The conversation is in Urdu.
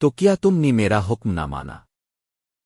تو کیا تم نے میرا حکم نہ مانا؟